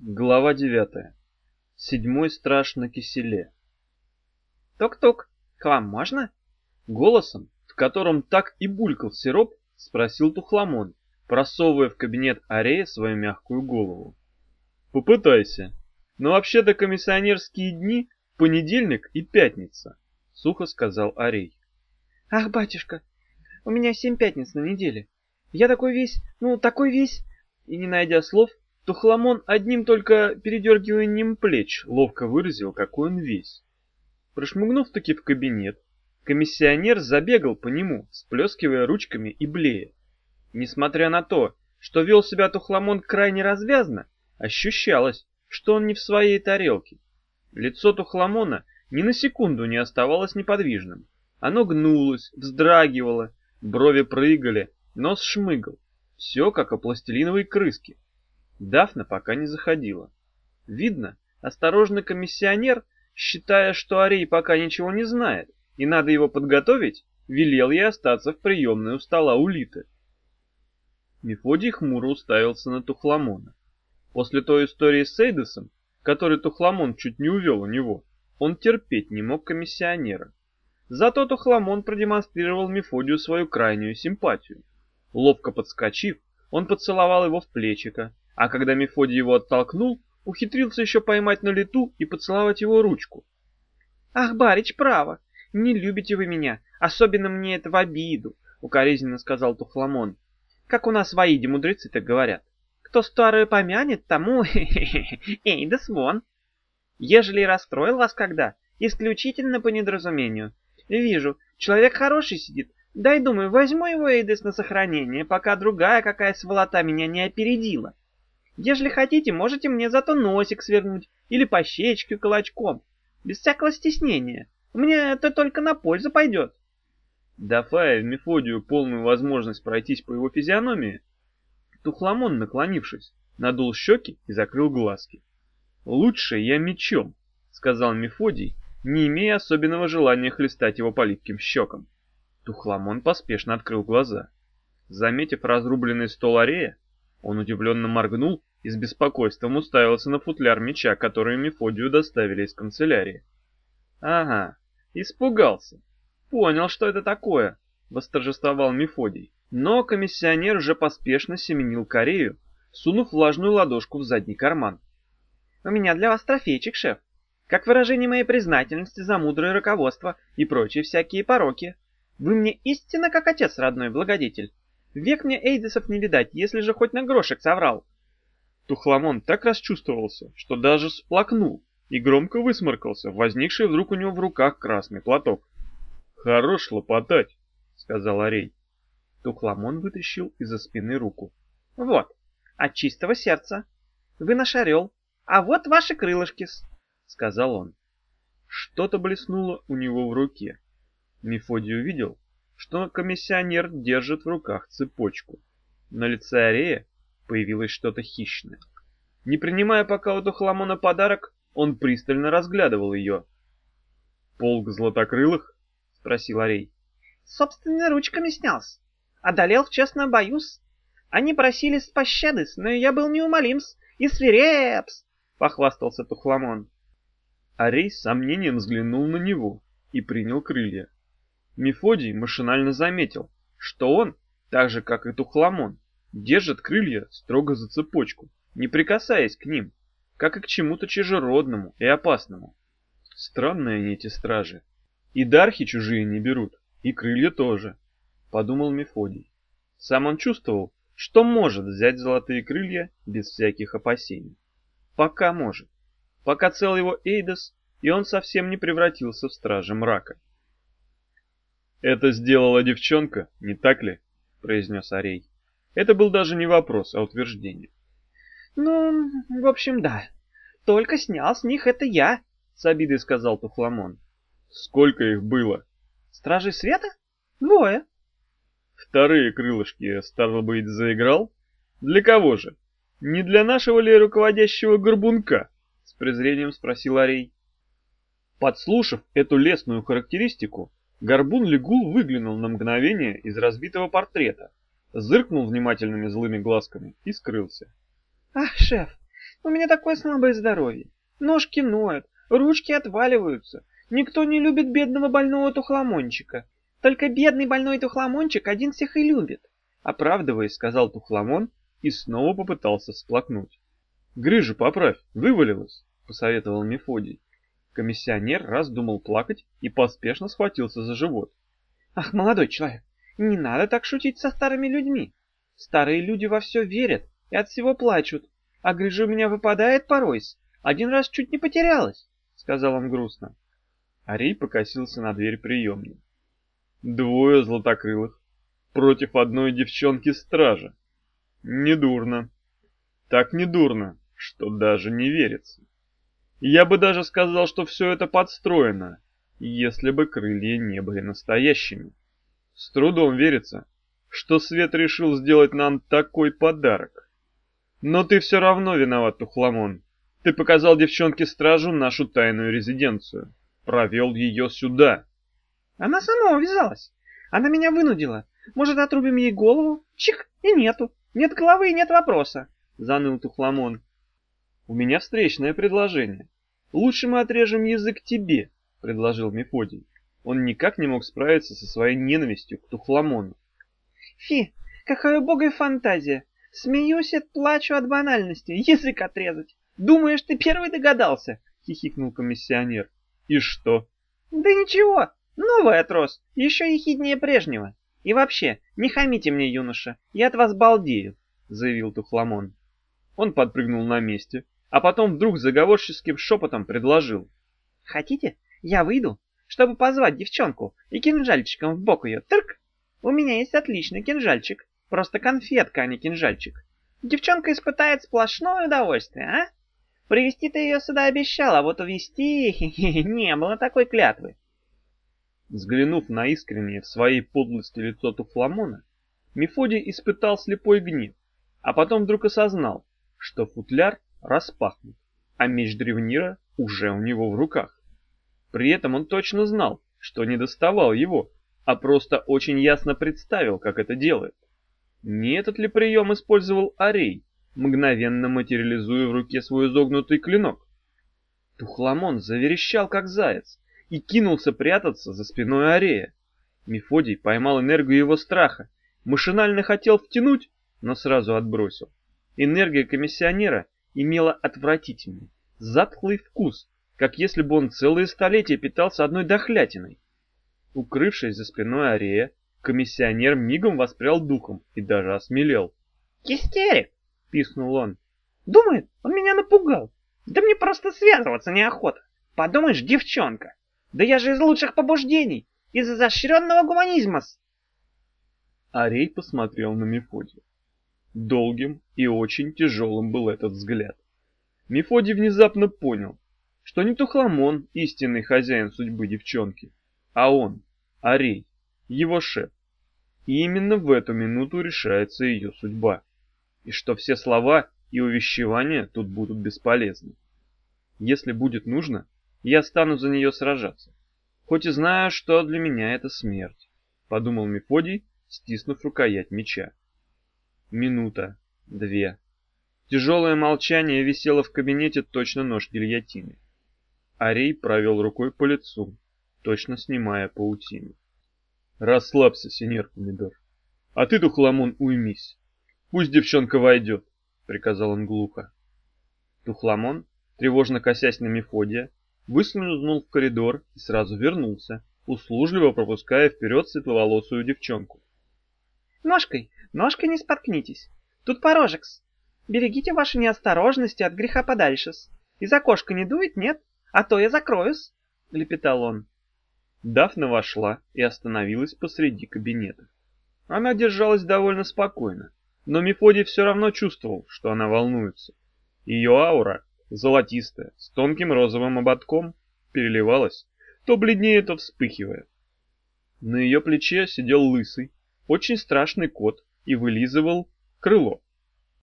Глава девятая. Седьмой страж на киселе. «Тук-тук, к вам можно?» Голосом, в котором так и булькал сироп, спросил Тухламон, просовывая в кабинет Арея свою мягкую голову. «Попытайся. Но вообще-то комиссионерские дни — понедельник и пятница», — сухо сказал Арей. «Ах, батюшка, у меня семь пятниц на неделе. Я такой весь, ну, такой весь...» И не найдя слов, Тухламон одним только передергиванием плеч ловко выразил, какой он весь. Прошмыгнув таки в кабинет, комиссионер забегал по нему, сплескивая ручками и блея. Несмотря на то, что вел себя Тухламон крайне развязно, ощущалось, что он не в своей тарелке. Лицо Тухламона ни на секунду не оставалось неподвижным. Оно гнулось, вздрагивало, брови прыгали, нос шмыгал. Все как о пластилиновой крыске. Дафна пока не заходила. Видно, осторожный комиссионер, считая, что Арей пока ничего не знает, и надо его подготовить, велел ей остаться в приемной у стола Улиты. Мефодий хмуро уставился на Тухламона. После той истории с Эйдосом, который Тухламон чуть не увел у него, он терпеть не мог комиссионера. Зато Тухламон продемонстрировал Мефодию свою крайнюю симпатию. Ловко подскочив, он поцеловал его в плечико, а когда Мефодий его оттолкнул, ухитрился еще поймать на лету и поцеловать его ручку. «Ах, барич, право, не любите вы меня, особенно мне это в обиду», — укоризненно сказал Тухламон. «Как у нас в Аиде мудрецы так говорят. Кто старое помянет, тому... Эй, да свон! Ежели расстроил вас когда, исключительно по недоразумению. Вижу, человек хороший сидит, дай, думаю, возьму его Эйдес на сохранение, пока другая какая сволота меня не опередила. Ежели хотите, можете мне зато носик свернуть или по щечке кулачком. Без всякого стеснения. Мне это только на пользу пойдет. Давая Мефодию полную возможность пройтись по его физиономии, Тухламон, наклонившись, надул щеки и закрыл глазки. «Лучше я мечом», — сказал Мефодий, не имея особенного желания хлестать его по липким щекам. Тухламон поспешно открыл глаза. Заметив разрубленный стол Арея, он удивленно моргнул и с беспокойством уставился на футляр меча, который Мефодию доставили из канцелярии. «Ага, испугался. Понял, что это такое», — восторжествовал Мефодий. Но комиссионер уже поспешно семенил Корею, сунув влажную ладошку в задний карман. «У меня для вас трофейчик, шеф. Как выражение моей признательности за мудрое руководство и прочие всякие пороки. Вы мне истинно как отец родной, благодетель. Век мне Эйдесов не видать, если же хоть на грошек соврал». Тухламон так расчувствовался, что даже сплакнул и громко высморкался, возникший вдруг у него в руках красный платок. «Хорош лопотать», — сказал Арей. Тухламон вытащил из-за спины руку. «Вот, от чистого сердца. Вы наш орел, а вот ваши крылышки-с», — сказал он. Что-то блеснуло у него в руке. Мефодий увидел, что комиссионер держит в руках цепочку. На лице Арея появилось что-то хищное. Не принимая пока у Тухламона подарок, он пристально разглядывал ее. «Полк златокрылых?» — спросил Арей. «Собственными ручками снялся. Одолел в честном боюсь. Они просили пощады, но я был неумолим и свирепс», — похвастался Тухламон. Арей с сомнением взглянул на него и принял крылья. Мефодий машинально заметил, что он, так же как и Тухламон, держит крылья строго за цепочку, не прикасаясь к ним, как и к чему-то чужеродному и опасному. Странные они эти стражи. И дархи чужие не берут, и крылья тоже, подумал Мефодий. Сам он чувствовал, что может взять золотые крылья без всяких опасений. Пока может. Пока цел его Эйдос, и он совсем не превратился в стража мрака. «Это сделала девчонка, не так ли?» — произнес Арей. Это был даже не вопрос, а утверждение. «Ну, в общем, да. Только снял с них это я», — с обидой сказал Тухламон. «Сколько их было?» «Стражи света? Двое». «Вторые крылышки, стало быть, заиграл? Для кого же? Не для нашего ли руководящего горбунка?» — с презрением спросил Арей. Подслушав эту лесную характеристику, Горбун Легул выглянул на мгновение из разбитого портрета, зыркнул внимательными злыми глазками и скрылся. «Ах, шеф, У меня такое слабое здоровье. Ножки ноют, ручки отваливаются. Никто не любит бедного больного тухламончика. Только бедный больной тухламончик один всех и любит. Оправдываясь, сказал тухламон и снова попытался всплакнуть. «Грыжу поправь, вывалилась», — посоветовал Мефодий. Комиссионер раз думал плакать и поспешно схватился за живот. «Ах, молодой человек, не надо так шутить со старыми людьми. Старые люди во все верят и от всего плачут, а грыжа у меня выпадает порой. Один раз чуть не потерялась», — сказал он грустно. Арей покосился на дверь приемной. «Двое златокрылых против одной девчонки-стража. Недурно. Так недурно, что даже не верится. Я бы даже сказал, что все это подстроено, если бы крылья не были настоящими. С трудом верится, что Свет решил сделать нам такой подарок. Но ты все равно виноват, Тухламон. Ты показал девчонке-стражу нашу тайную резиденцию. Провел ее сюда. Она сама увязалась. Она меня вынудила. Может, отрубим ей голову? Чих, и нету. Нет головы и нет вопроса. Заныл Тухламон. У меня встречное предложение. Лучше мы отрежем язык тебе, предложил Мефодий. Он никак не мог справиться со своей ненавистью к Тухламону. Фи, какая убогая фантазия. Смеюсь и плачу от банальности. Язык отрезать. Думаешь, ты первый догадался? Хихикнул комиссионер. И что? Да ничего, новый отрос, еще ехиднее прежнего. И вообще, не хамите мне, юноша, я от вас балдею, заявил Тухламон. Он подпрыгнул на месте, а потом вдруг заговорческим шепотом предложил. «Хотите, я выйду, чтобы позвать девчонку и кинжальчиком в бок ее, тырк? У меня есть отличный кинжальчик, просто конфетка, а не кинжальчик. Девчонка испытает сплошное удовольствие, а? Привести ты ее сюда обещал, а вот увести не было такой клятвы». Взглянув на искреннее в своей подлости лицо Туфламона, Мефодий испытал слепой гнев, а потом вдруг осознал, что футляр распахнут, а меч древнира уже у него в руках. При этом он точно знал, что не доставал его, а просто очень ясно представил, как это делает. Не этот ли прием использовал Арей, мгновенно материализуя в руке свой изогнутый клинок? Тухламон заверещал, как заяц, и кинулся прятаться за спиной Арея. Мефодий поймал энергию его страха, машинально хотел втянуть, но сразу отбросил. Энергия комиссионера имела отвратительный, затхлый вкус, как если бы он целые столетия питался одной дохлятиной. Укрывшись за спиной Арея, комиссионер мигом воспрял духом и даже осмелел. «Истерик!» — писнул он. «Думает, он меня напугал. Да мне просто связываться неохота. Подумаешь, девчонка. Да я же из лучших побуждений, из изощренного гуманизма -с. Арей посмотрел на Мефодия. Долгим и очень тяжелым был этот взгляд. Мефодий внезапно понял, что не Тухламон истинный хозяин судьбы девчонки, а он, Арей, его шеф. И именно в эту минуту решается ее судьба. И что все слова и увещевания тут будут бесполезны. Если будет нужно, я стану за нее сражаться. Хоть и знаю, что для меня это смерть, подумал Мефодий, стиснув рукоять меча. Минута, две. Тяжелое молчание висело в кабинете точно нож гильотины. Арей провел рукой по лицу, точно снимая паутину. Расслабься, сеньор Помидор. А ты, Тухламон, уймись. Пусть девчонка войдет, приказал он глухо. Тухламон, тревожно косясь на Мефодия, высунул в коридор и сразу вернулся, услужливо пропуская вперед светловолосую девчонку. Ножкой, ножкой не споткнитесь. Тут порожек-с. Берегите ваши неосторожности от греха подальше-с. Из окошка не дует, нет? А то я закроюсь, — лепетал он. Дафна вошла и остановилась посреди кабинета. Она держалась довольно спокойно, но Мефодий все равно чувствовал, что она волнуется. Ее аура, золотистая, с тонким розовым ободком, переливалась, то бледнее, то вспыхивая. На ее плече сидел лысый, очень страшный кот и вылизывал крыло.